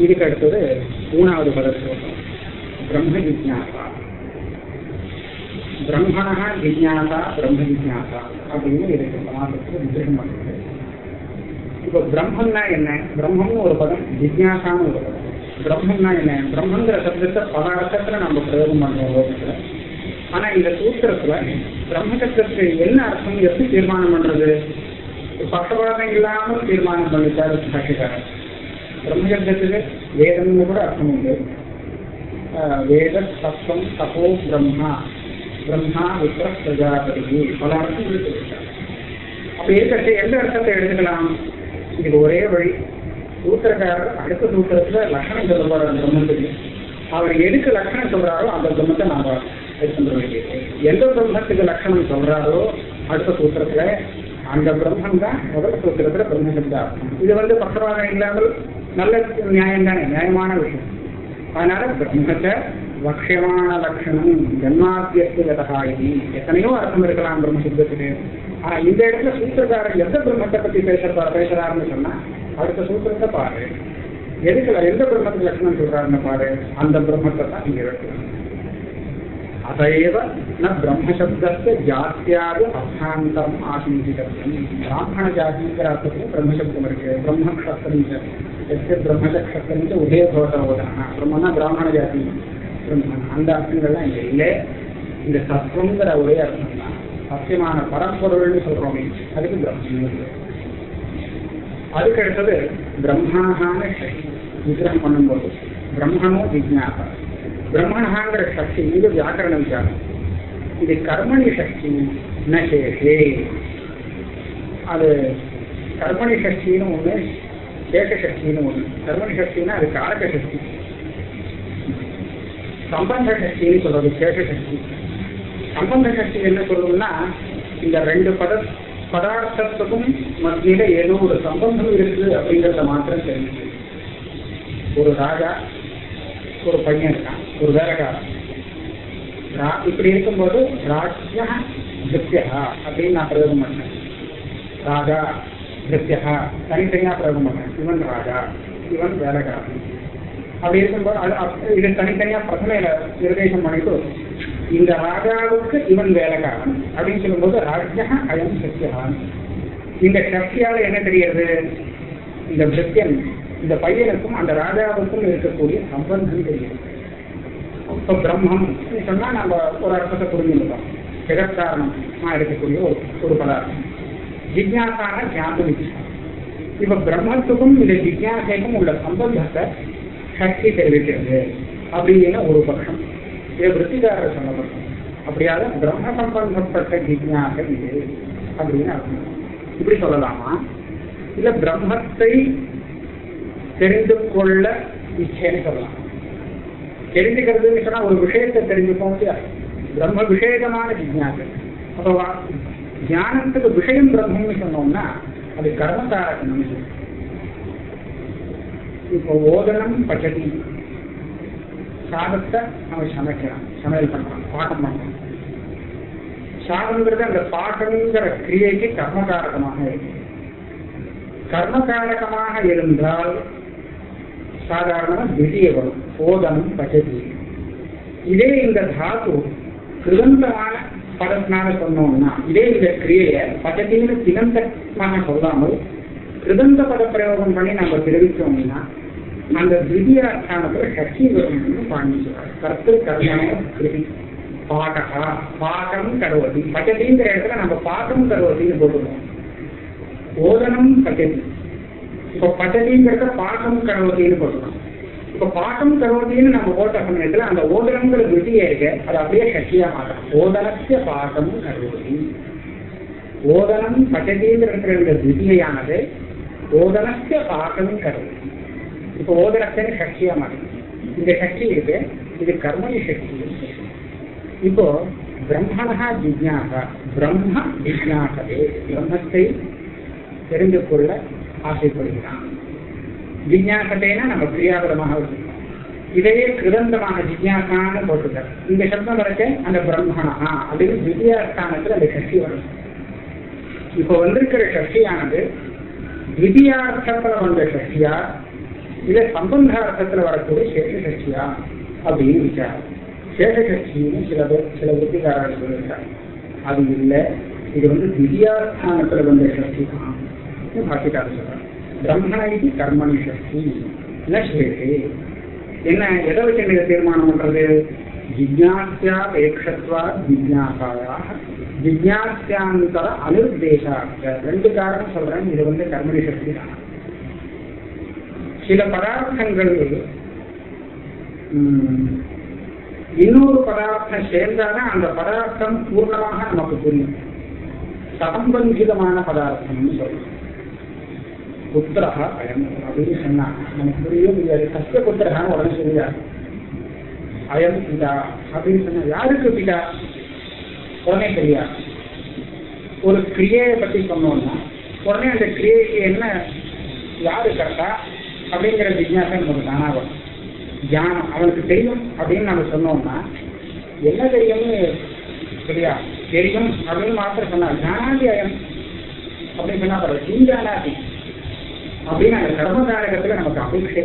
இதுக்கு அடுத்தது மூணாவது பதஸ்லோகம் பிரம்ம ஜிஜாசா பிரம்மணா ஜிஜாசா பிரம்ம ஜிஜாசா அப்படின்னு இதுக்கு சமாசத்துக்கு விசேஷம் பண்ணுறது இப்போ பிரம்மன்னா என்ன? பிரம்மம்னு ஒரு பதம் ஜிஜாசான்னு ஒரு பதம். பிரம்மன்னா என்ன? பிரம்மங்கிற சப்தத்தை பல அர்த்தத்துல நம்ம பிரயோகம் பண்றோம் லோகத்துல. ஆனா இந்த சூத்திரத்துல பிரம்ம சப்தத்துக்கு என்ன அர்த்தம் எப்படி தீர்மானம் பண்றது? பக்கவாதம் இல்லாமல் தீர்மானம் பண்ணிட்டாரு பாஷிக்காரர் பிரம்மசப்தத்துக்கு வேதம்னு கூட அர்த்தம் உண்டு ஆஹ் வேத தத்துவம் தபோ பிரம்மா பிரம்மா விப்ர பிரஜாபதி பல அர்த்தம் இருக்கு அப்ப இருக்கட்டும் எந்த அர்த்தத்தை எடுத்துக்கலாம் இதுக்கு ஒரே வழி சூத்திரக்காரர் அடுத்த சூத்திரத்துல லட்சணம் சொல்லுவார் அந்த பிரம்மத்துக்கு அவர் எதுக்கு லட்சணம் சொல்றாரோ அந்த பிரம்மத்தை நாம எடுத்துட்டு வேண்டியது எந்த பிரம்மத்துக்கு லட்சணம் சொல்றாரோ அடுத்த சூத்திரத்துல அந்த பிரம்மம் தான் முதல் சூத்திரத்துல பிரம்மசப்தா இது வந்து பக்கவாதம் இல்லாமல் நல்ல நியாயம் தானே நியாயமான விஷயம். அதனால பிரம்மத்தை லட்சியமான லட்சணம் ஜன்மாத்தியத்துகதா இது எத்தனையோ அர்த்தம் இருக்கலாம் பிரம்மசப்தத்துக்கு ஆனா இந்த இடத்துல சூத்திரக்காரர் எந்த பிரம்மத்தை பத்தி பேசுறதா பேசுறாருன்னு சொன்னா அடுத்த சூத்திரத்தை பாரு. எதுக்கு எந்த பிரம்மத்துக்கு லட்சணம் சொல்றாருன்னு பாரு. அந்த பிரம்மத்தை தான் இங்க இருக்கு. அதைவ ந பிரம்மசப்தஸ்ய ஜாத்தியாது அர்த்தாந்தரம் ஆசிந்திதம் பிராமண ஜாதிங்கிற அர்த்தத்தில் பிரம்மசப்தம் இருக்கு பிரம்ம க்ஷத்திரம் எஸ்ய பிரம்மச உதய தோஷோதனா பிரம்மனா பிராமண ஜாதி பிரம்மன் அந்த அர்த்தங்கள்லாம் இங்கே இல்லை இந்த சத்வங்கிற ஒரே அர்த்தம் தான் சத்தியமான பரம்பொருள்னு சொல்றோமே அதுக்கு பிரம்மன் அதுக்கு அடுத்தது பிரம்மாகான விக்கிரகம் பண்ணும்போது பிரம்மனும் விஜ்ஞாபம் பிரம்மணாங்கிற சக்தி மீது வியாக்கரண விசாரம் இது கர்மணி சக்தி ந அது கர்மணி சக்தின்னு ஒண்ணு சேஷ சக்தின்னு ஒண்ணு. கர்மணி சக்தின்னா அது காரக சக்தி. சம்பந்த சக்தின்னு சொல்றது சேஷ சக்தி. சம்பந்த சக்தி என்ன சொல்லணும்னா இந்த ரெண்டு பத பதார்த்தத்துக்கும் மத்தியில ஏதோ ஒரு சம்பந்தம் இருக்கு அப்படிங்கிறத மாத்திரம் தெரிஞ்சு ஒரு ராஜா ஒரு பையன் இருக்கான். ஒரு வேலைக்காரன் ரா- இப்படி இருக்கும்போது ராஜ்யா திருப்தியா அப்படின்னு நான் பிரயோகம் பண்ணேன். ராஜா திருப்தியா தனித்தனியாக பிரயோகம் பண்ணேன். இவன் ராஜா இவன் வேலைக்காரன். அப்படி இருக்கும்போது அது இது தனித்தனியாக பிரச்சனையில நிர்தேசம் பண்ணிட்டு இந்த ராஜாவுக்கு இவன் வேலைக்காரன் அப்படின்னு சொல்லும்போது ராஜ்யா அயம் சத்தியான் இந்த சக்தியால என்ன தெரியுது இந்த பிரித்தியன் இந்த பையனுக்கும் அந்த ராஜாவுக்கும் இருக்கக்கூடிய சம்பந்தம் தெரியுது இப்போ பிரம்மம் சொன்னால் நம்ம ஒரு அர்த்தத்தை புரிஞ்சுருக்கோம் ஜெகத்காரணமாக இருக்கக்கூடிய ஒரு ஒரு பதார்த்தம். ஜிக்யாசான ஞாபகம் இப்போ பிரம்மத்துக்கும் இந்த ஜிக்யாசைக்கும் உள்ள சம்பந்தத்தை சக்தி தெரிவிக்கிறது அப்படின்னு ஒரு பட்சம் இது விற்பிகாரர் சொன்ன பட்சம் பிரம்ம சம்பந்தப்பட்ட ஜிக்யாசம் இது அப்படின்னு அர்த்தம். இப்படி சொல்லலாமா? இல்ல பிரம்மத்தை தெரிந்து கொள்ள இச்சைன்னு சொல்லலாம். தெரிஞ்சுக்கிறதுன்னு சொன்னா ஒரு விஷயத்தை தெரிஞ்சுப்போம் பிரம்ம விஷேகமான ஜிஜாசு அப்போ ஞானத்துக்கு விஷயம் பிரம்மம்னு சொன்னோம்னா அது கர்மகாரகம் இப்போ ஓதனம் பச்சதி சாதத்தை நம்ம சமைக்கலாம் சமையல் பண்ணலாம் பாடம் பண்ணலாம் சாதம்ங்கிறது அந்த பாட்டம்ங்கிற கிரியைக்கு கர்மகாரகமாக இருக்கு. கர்மகாரகமாக இருந்தால் சாதாரண திவ்ய வரும் ஓதனம் பச்சதி இதே இந்த தாத்து கிருதந்தமான பதத்தினால சொன்னோம்னா இதே இந்த கிரியையை பச்சத்தின்னு திகந்தமாக சொல்லாமல் கிருதந்த பத பிரயோகம் பண்ணி நம்ம தெரிவித்தோம்னா அந்த திவ்ய அர்த்தானத்தில் சக்தி வரும்னு பாண்டிச்சுவார். சொல்றாரு கர்த்து கர்மனோ கிருதி பாகா பாகம் கருவதி. பச்சதிங்கிற இடத்துல நம்ம பாகம் கருவதின்னு போட்டுருவோம் ஓதனம் பச்சதி இப்போ பச்சதிங்கிறத பாகம் கருவதின்னு போட்டுருவோம் இப்போ பாகம் கருவதின்னு நம்ம ஓட்ட சமயத்துல அந்த ஓதனங்கிற விதியா இருக்கு. அது அப்படியே சக்தியா மாற்றணும். ஓதனத்திய பாகம் கருவதி ஓதனம் பச்சதிங்கிற இந்த விதியானது ஓதனத்திய பாகம் கருவதி இப்போ ஓதனத்தின் சக்தியா மாற்றணும். இந்த சக்தி இருக்கு. இது கர்மணி சக்தி. இருக்கு இப்போ பிரம்மணா ஜிஜ்ஞாசா பிரம்ம ஜிஜ்ஞாசவே பிரம்மத்தை தெரிந்து கொள்ள ஆசைப்படுகிறான். ஜிஜ்ஞாசத்தைனா நம்ம கிரியாபரமாக வச்சுக்கணும் இதையே கிருதந்தமான ஜிஜாசான்னு போட்டுக்க இந்த சப்தம் வரைக்க அந்த பிரம்மணா அப்படின்னு திவ்யாஸ்தானத்துல அந்த சக்தி வரும். இப்போ வந்திருக்கிற சக்தியானது திவ்யார்த்தத்துல வந்த சக்தியா இதை சம்பந்த அர்த்தத்துல வரக்கூடிய சேஷசக்தியா அப்படின்னு விசாரம் சேஷசக்தின்னு சில சில விருத்திகாரர்கள் சொல்லியிருக்காங்க. அது இல்லை இது வந்து திவ்யாஸ்தானத்துல வந்த சக்தி தான். பாக்கிட்டாரு சொல்றாங்க பிரம்மண இது கர்மணி சக்தி ந என்ன எதை வச்சு நீங்க தீர்மானம் பண்றது? ஜிஜாசியாபேட்சத்வா ஜிஜாசாயா ஜிஜாசியாந்தர அனிர்தேசாக்க ரெண்டு காரணம் சொல்றேன். இது வந்து கர்மணி சக்தி தான். சில பதார்த்தங்கள் இன்னொரு பதார்த்தம் சேர்ந்தாதான் அந்த பதார்த்தம் பூர்ணமாக நமக்கு புரியும். சம்பந்திதமான பதார்த்தம்னு சொல்லுவோம் புத்திரகா அயம் அப்படின்னு சொன்னா நமக்கு புரியவே முடியாது கஷ்ட புத்திரகான்னு உடனே சொல்லியாரு அயம் பிதா. அப்படின்னு சொன்ன யாருக்கு பிதா? உடனே தெரியாது ஒரு கிரியையை பற்றி சொன்னோம்னா உடனே அந்த கிரியைக்கு என்ன யாரு கரெக்டா? அப்படிங்கிற ஜிஜாசம் நமக்கு தானா வரும் தியானம் அவனுக்கு தெரியும் அப்படின்னு நம்ம சொன்னோம்னா என்ன தெரியும்னு சரியா தெரியும் அப்படின்னு மாத்திரம் சொன்னா ஜானாதி அயம் அப்படின்னு சொன்னா பரவாயில்ல. சிந்தானாதி அப்படின்னு அந்த கர்மகாரகத்துல நமக்கு அபேட்சை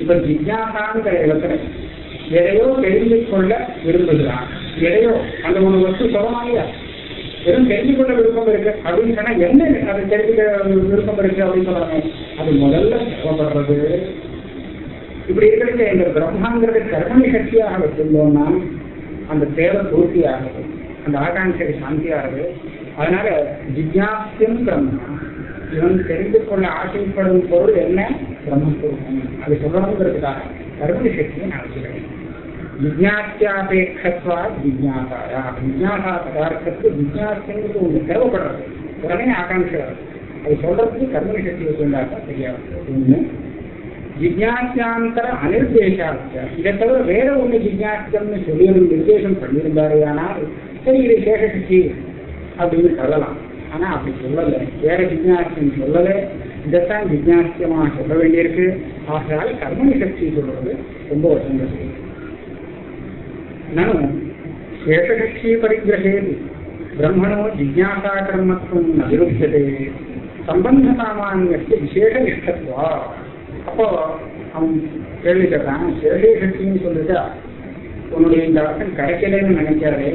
இப்ப ஜிஜாசாங்கிற இடத்துல எதையோ தெரிந்து கொள்ள விரும்புகிறான் எதையோ அந்த ஒரு வஸ்து சொல்லமாலையா வெறும் தெரிந்து கொள்ள விருப்பம் இருக்கு. அப்படின்னு சொன்னா என்ன அதை தெரிஞ்சுக்க விருப்பம் இருக்கு அப்படின்னு சொல்றாங்க. அது முதல்ல தேவைப்படுறது இப்படி இருக்கிறது இந்த பிரம்மாங்கிறது கர்மணி சக்தியாக வச்சிருந்தோம்னா அந்த தேவை பூர்த்தி ஆகுது அந்த ஆகாங்ஷை சாந்தி ஆகுது அதனால ஜிஜாசியம் பிரம்மா. இவன் தெரிந்து கொள்ள ஆசைப்படும் பொருள் என்ன? பிரம்மஸ்வரூபம் அது சொல்லணுங்கிறதுக்காக கர்மணி சக்தியை நான் வச்சுக்கிறேன் விஜாத்தியாபேட்சத்வா ஜிஜாசாயா ஜிஜாசா பதார்த்தத்துக்கு ஜிஜாசியங்கிறது ஒன்று தேவைப்படுறது. உடனே ஆகாங்கிறது அது சொல்றதுக்கு கர்மணி சக்தி வச்சிருந்தாக்கா தெரியாது. ஒண்ணு ஜிஜாசியாந்தர அனிர்தேசாச்ச இதை தவிர வேற ஒண்ணு ஜிஜாசியம்னு சொல்லி நிர்தேசம் பண்ணியிருந்தாரு ஆனால் சரி இது சேஷசக்தி அப்படின்னு சொல்லலாம். ஆனா அப்படி சொல்லலை. வேற ஜிஜாசியம் சொல்லலை. இதைத்தான் ஜிஜாசியமா சொல்ல வேண்டியிருக்கு. ஆகையால் கர்ம நிகழ்ச்சி சொல்றது ரொம்ப வசந்தது நனு சேஷகட்சி பரிகிரகேது பிரம்மணோ ஜிஜாசா கர்மத்துவம் ந சம்பந்த சாமானியத்தை விசேஷ நிஷ்டத்துவா? அப்போ அவன் கேள்வி கேட்டான் சேஷகட்சின்னு சொல்லிட்டா உன்னுடைய இந்த அர்த்தம் கிடைக்கலன்னு நினைக்காதே.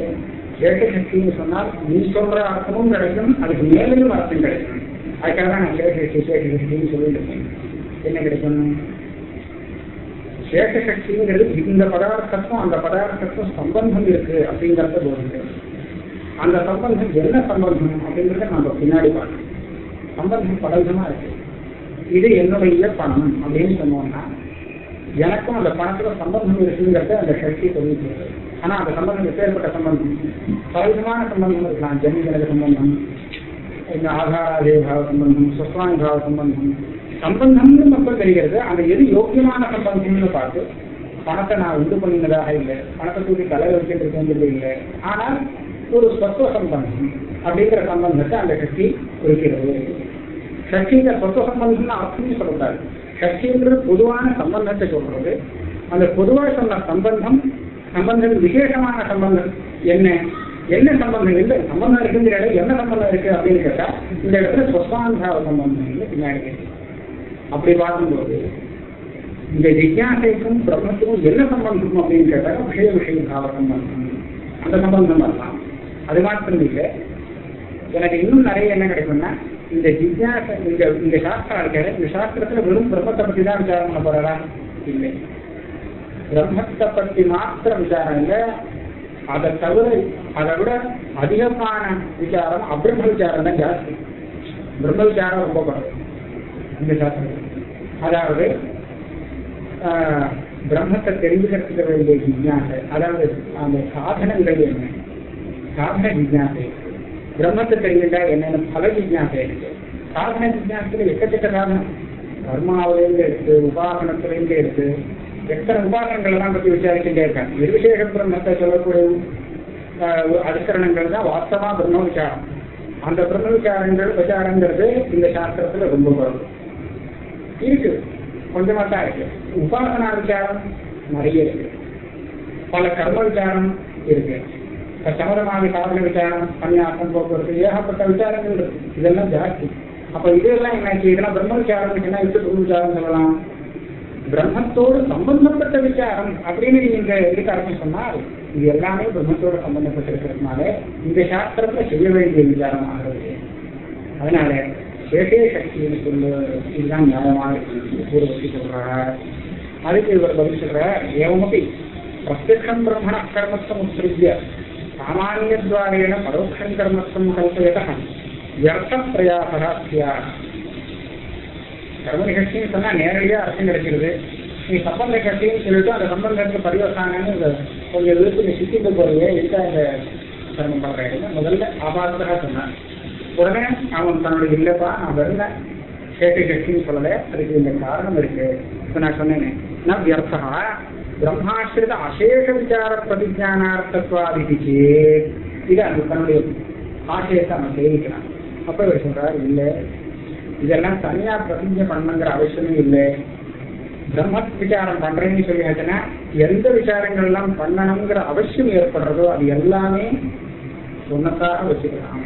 சேஷ சக்தின்னு சொன்னால் நீ சொல்ற அர்த்தமும் கிடைக்கும் அதுக்கு மேலும் அர்த்தம் கிடைக்கும். அதுக்காக தான் நான் சேஷ சக்தி சேஷ சக்தின்னு சொல்லிட்டு இருக்கேன். என்ன கிடைக்கும்? சேஷ சக்திங்கிறது இந்த பதார்த்தத்துக்கும் அந்த பதார்த்தத்துக்கும் சம்பந்தம் இருக்கு அப்படிங்கிறத போதிக்கிறது அந்த சம்பந்தம் என்ன சம்பந்தம் அப்படிங்கிறத நம்ம பின்னாடி பார்க்கணும். சம்பந்தம் பலவிதமா இருக்கு. இது என்னுடைய பணம் அப்படின்னு சொன்னோம்னா எனக்கும் அந்த பணத்துல சம்பந்தம் இருக்குங்கிறத அந்த சக்தி சொல்லிட்டு ஆனா அந்த சம்பந்தம் எப்பேற்பட்ட சம்பந்தம்? பலவிதமான சம்பந்தம் இருக்கலாம். ஜன்மஜனக சம்பந்தம் இந்த ஆதாராதேபாவ சம்பந்தம் சுஸ்வானுபாவ சம்பந்தம். சம்பந்தம்னு மக்கள் தெரிகிறது. அந்த எது யோக்கியமான சம்பந்தம்னு பார்த்து பணத்தை நான் உண்டு பண்ணினதாக இல்லை. பணத்தை தூக்கி தலை வச்சுட்டு இருக்கிறது இல்லை. ஆனால் ஒரு சொத்துவ சம்பந்தம் அப்படிங்கிற சம்பந்தத்தை அந்த சக்தி குறிக்கிறது. சக்திங்கிற சொத்துவ சம்பந்தம்னு அர்த்தமே சொல்லக்கூடாது. சக்திங்கிறது பொதுவான சம்பந்தத்தை சொல்றது. அந்த பொதுவாக சொன்ன சம்பந்தம் சம்பந்தம் விசேஷமான சம்பந்தம் என்ன? என்ன சம்பந்தம் இல்லை சம்பந்தம் இருக்குங்கிற இடம் என்ன சம்பந்தம் இருக்கு அப்படின்னு கேட்டா இந்த இடத்துல சொஸ்வானுபாவ சம்பந்தம் இல்லை பின்னாடி அப்படி பார்க்கும்போது இந்த ஜிஜாசைக்கும் பிரம்மத்துக்கும் என்ன சம்பந்தம் அப்படின்னு கேட்டா விஷய விஷய பாவ சம்பந்தம். அந்த சம்பந்தம் வரலாம். அது மாத்திரம் இல்லை. எனக்கு இன்னும் நிறைய என்ன கிடைக்கும்னா இந்த ஜிஜாச இந்த இந்த சாஸ்திரம் இருக்காரு இந்த சாஸ்திரத்துல வெறும் பிரம்மத்தை பத்தி தான் விசாரம் பண்ண போறாரா? இல்லை. பிரம்மத்தை பற்றி மாத்திரம் விசாரங்க. அதை தவிர அதை விட அதிகமான விசாரம் அபிரம்ம விசாரம் தான் ஜாஸ்தி. பிரம்ம விசாரம் ரொம்ப குறைவு. இந்த சாஸ்திரம். அதாவது பிரம்மத்தை தெரிஞ்சுக்கிறதுக்கு வேண்டிய ஜிஜாசை அதாவது அந்த சாதனங்கள் என்ன? சாதன ஜிஜாசை பிரம்மத்தை தெரிஞ்சுட்டா என்னென்ன பல ஜிஜாசை இருக்கு? சாதன ஜிஜாசத்துல எக்கச்சக்க சாதனம். கர்மாவிலேருந்து எடுத்து உபாசனத்திலேருந்து எடுத்து எத்தனை உபாகரணங்கள் எல்லாம் பற்றி விசாரிச்சுட்டே இருக்காங்க. நிர்விசேஷ பிரம்மத்தை சொல்லக்கூடிய அதிகரணங்கள் தான் வாஸ்தவா பிரம்ம விசாரம் அந்த பிரம்ம விசாரங்கள் விசாரங்கிறது இந்த சாஸ்திரத்துல ரொம்ப குறைவு இருக்கு. கொஞ்சமா தான் இருக்கு. உபாசனா விசாரம் நிறைய இருக்கு. பல கர்ம விசாரம் இருக்கு. இப்ப சாதன விசாரம் சன்னியாசம் போக்குவரத்து ஏகப்பட்ட விசாரங்கள் இருக்கு. இதெல்லாம் ஜாஸ்தி. அப்ப இதெல்லாம் என்னாச்சு? இதெல்லாம் பிரம்ம விசாரம் என்ன விட்டு பிரம்ம விசாரம் சொல்லலாம்? பிரம்மத்தோடு சம்பந்தப்பட்ட விசாரம் அப்படின்னு நீங்க எதுக்கு அர்த்தம் சொன்னால் இது எல்லாமே பிரம்மத்தோடு சம்பந்தப்பட்டிருக்கிறதுனால இந்த சாஸ்திரத்துல செய்ய வேண்டிய விசாரம் ஆகிறது அதனால சேஷே சக்தின்னு சொல்லு இதுதான் நியாயமாக பூர்வத்தி சொல்றார். அதுக்கு இவர் பதில் சொல்றார் ஏவமப்பி பிரத்யக்ஷம் பிரம்மண கர்மத்தம் உத்ருஜ்ய சாமானியத்வாரேண பரோட்சம் கர்மத்தம் கல்பயத வியர்த்த பிரயாசா கர்ம நிகழ்ச்சின்னு சொன்னா நேரடியா அர்த்தம் கிடைக்கிறது. நீ சம்பந்த கட்சின்னு சொல்லிட்டு அந்த சம்பந்தத்துக்கு பரிவசானன்னு கொஞ்சம் இழுத்து நீ சித்திட்டு போறீங்க எதுக்கா இந்த கர்மம் பண்றேன் முதல்ல ஆபாசரா சொன்னான் உடனே அவன் தன்னுடைய இல்லப்பா நான் வரல. கேட்டு கட்சின்னு சொல்லல. அதுக்கு இந்த காரணம் இருக்கு. இப்ப நான் சொன்னேன். நான் வியர்த்தா பிரம்மாசிரித அசேஷ விசார பிரதிஜானார்த்தத்வாதிக்கு சேத். இது அந்த தன்னுடைய ஆசையத்தை அவன் தெரிவிக்கிறான் அப்ப இவர் சொல்றார் இல்லை இதெல்லாம் தனியா பிரதிஜை பண்ணுங்கிற அவசியமே இல்லை. பிரம்ம விசாரம் பண்றேன்னு சொல்லியாச்சுன்னா எந்த விசாரங்கள் எல்லாம் பண்ணணுங்கிற அவசியம் ஏற்படுறதோ அது எல்லாமே சொன்னதாக வச்சுக்கலாம்.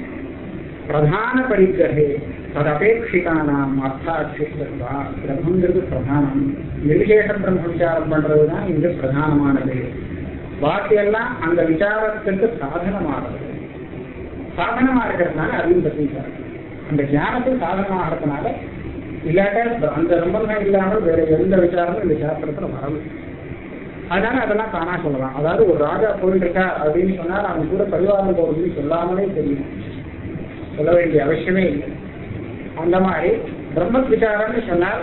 பிரதான பரிகிரகே ததபேட்சிதானாம் அர்த்தாட்சிதா பிரம்மங்கிறது பிரதானம். நிர்விசேஷ பிரம்ம விசாரம் பண்றதுதான் இங்கு பிரதானமானது. பாக்கியெல்லாம் அந்த விசாரத்துக்கு சாதனமானது. சாதனமா இருக்கிறதுனால அதையும் பற்றி அந்த அந்த ஞானத்துக்கு சாதனமாகிறதுனால இல்லாட்ட அந்த சம்பந்தம் இல்லாமல் வேற எந்த விசாரமும் இந்த சாஸ்திரத்துல வரல. அதனால அதெல்லாம் தானா சொல்லலாம். அதாவது ஒரு ராஜா போயிட்டு இருக்கா அப்படின்னு சொன்னால் அவன் கூட பரிவாரம் போகுதுன்னு சொல்லாமலே தெரியும். சொல்ல வேண்டிய அவசியமே இல்லை. அந்த மாதிரி பிரம்ம விசாரம்னு சொன்னால்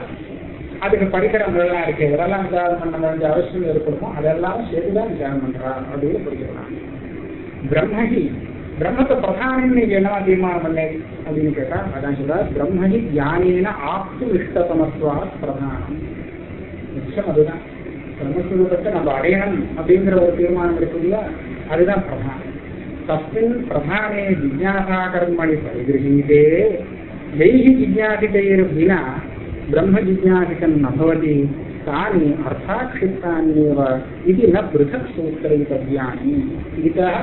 அதுக்கு படிக்கிறவங்களெல்லாம் இருக்கு. இதெல்லாம் விசாரம் பண்ண வேண்டிய அவசியம் ஏற்படுமோ? அதெல்லாம் சேர்த்துதான் விசாரம் பண்றான் அப்படின்னு புரிஞ்சுக்கலாம். பிரம்மகி பிரம்மத்தை பிரதானம் நீங்க என்னவா தீர்மானம் பண்ண அப்படின்னு கேட்டா அதான் சொல்றார் பிரம்மஹி ஞானேன ஆப்து இஷ்டதமத்வா பிரதானம் நிச்சயம் அதுதான் பிரம்மஸ்வரூபத்தை நம்ம அடையணும் அப்படிங்கிற ஒரு தீர்மானம் இருக்கு இல்லையா அதுதான் பிரதானம் தஸ்மின் பிரதானே ஜிஜாசா கர்மணி பரிகிரகீதே யைஹி ஜிஜாசிதைர் வினா பிரம்ம ஜிஜாசிதம் நபவதி தானி அர்த்தாட்சித்தான்யேவ இது ந பிருதக் சூத்திரைதவ்யானி இதுக்காக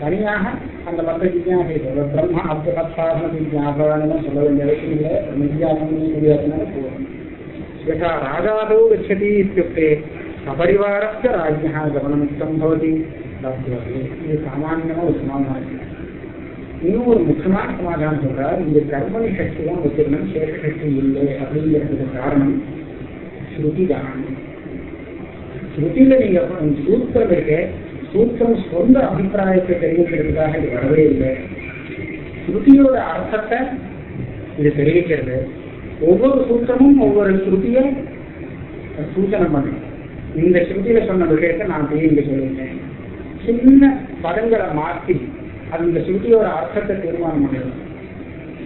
தனியாக அந்த மற்ற விஞ்ஞானிகள் பிரம்மா அப்தபத்சாதன விஞ்ஞாபனம் சொல்ல வேண்டிய அவசியம் இல்லை. விஞ்ஞாபனமே முடியாதுனால போகும் யதா ராஜாதோ கச்சதி இத்தியுக்தே சபரிவாரஸ்ய ராஜ்யா கவனமுக்தம் பவதி. இது சாமான்யமாக ஒரு சமாதானம் இன்னும் ஒரு முக்கியமான சமாதானம் சொல்றார். இந்த கர்மணி சக்தி தான் வச்சிருந்தோம் சேஷ சக்தி இல்லை அப்படிங்கிறதுக்கு காரணம் ஸ்ருதி தான் ஸ்ருதியில நீங்க சூத்திரம் இருக்கு சூத்திரம் சொந்த அபிப்பிராயத்தை தெரிவிக்கிறதுக்காக இது வரவே இல்லை. ஸ்ருதியோட அர்த்தத்தை இது தெரிவிக்கிறது. ஒவ்வொரு சூத்திரமும் ஒவ்வொரு ஸ்ருதியை சூச்சனை பண்ணும் இந்த ஸ்ருதியில சொன்ன விஷயத்தை நான் தெரிவிக்க இங்க சொல்லியிருக்கேன் சின்ன பதங்களை மாற்றி அது இந்த ஸ்ருதியோட அர்த்தத்தை தீர்மானம் பண்ணிடும்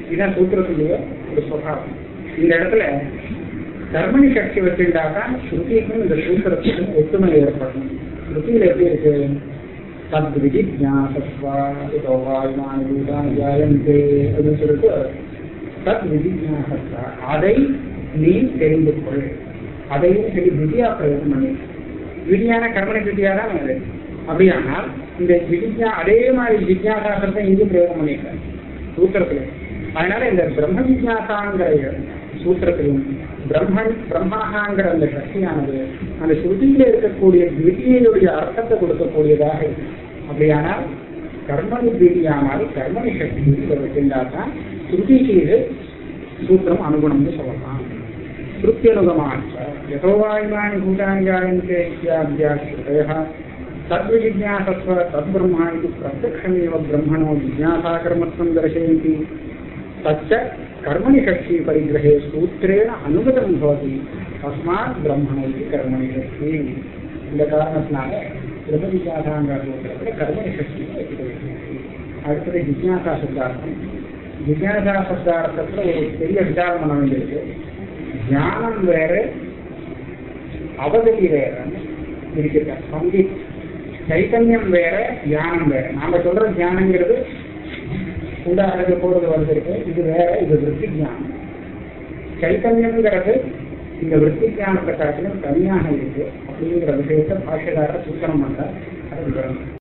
இதுதான் சூத்திரத்துடைய ஒரு சுவாவம் இந்த இடத்துல தர்மணி சக்தி வச்சுட்டாக்கா ஸ்ருதிக்கும் இந்த சூத்திரத்துக்கும் ஒற்றுமை ஏற்படும். ஸ்ருதியில எப்படி இருக்கு தத் விஜிஜாசஸ்வா இதோ வாயுமானி பூதானி ஜாயந்தே அப்படின்னு சொல்லிட்டு தத் விதி ஜாசஸ்வா அதை நீ தெரிந்து கொள் அதையும் சரி விதியா பிரயோகம் பண்ணி விதியான கர்மணி விதியா தான் அது. அப்படியானால் இந்த விதிஜா அதே மாதிரி ஜிஜாசாசத்தை இங்கு பிரயோகம் பண்ணியிருக்காரு. சூத்திரத்துல. அதனால இந்த பிரம்ம ஜிஜாசாங்கிற சூத்திரத்திலும் பிரம்மன் பிரம்மாகாங்கிற அந்த சக்தியானது அந்த ஸ்ருதியில இருக்கக்கூடிய விதியினுடைய அர்த்தத்தை கொடுக்கக்கூடியதாக இருக்கு அப்படியானால் கர்மணி விதியானால் கர்மணி சக்தி வச்சிருந்தாதான் ஸ்ருதிக்கு இது சூத்திரம் அனுகுணம்னு சொல்லலாம் ஸ்ருத்தியனுகமாச்ச யதோவாயுமானி பூதானி ஜாயந்தே இத்தியாத்யா ஸ்ருதயः तद्विजिज्ञासत्व तद्ब्रह्मा इति प्रत्यक्षमेव ब्रह्मणो जिज्ञासाकर्मत्वं दर्शयन्ति तच्च कर्मणि षष्ठी परिग्रहे सूत्रेण अनुगतं भवति தஸ்மாத் பிரம்மன் இது கர்மணி சக்தி இந்த காரணத்தினால பிரம்ம விசாதாங்கிற சூத்திரத்தில் கர்மணி சக்தி அடுத்தது ஜிஜாசா சப்தார்த்தம் ஜிஜாசா சப்தார்த்தத்தில் ஒரு பெரிய விசாரம் பண்ண வேண்டியிருக்கு தியானம் வேற அவதவி வேற இருக்கிற சங்கீத் சைத்தன்யம் வேற தியானம் வேற நாம சொல்ற தியானங்கிறது உதாரணத்துக்கு போறது வந்திருக்கு இது வேற இது விருத்தி தியானம் சைத்தன்யம்ங்கிறது இந்த விற்பி பிரகாசனம் தனியாக இருக்கு. அப்படிங்கிற விஷயத்த பாஷகாரர் சூத்திரம் பண்றார் அது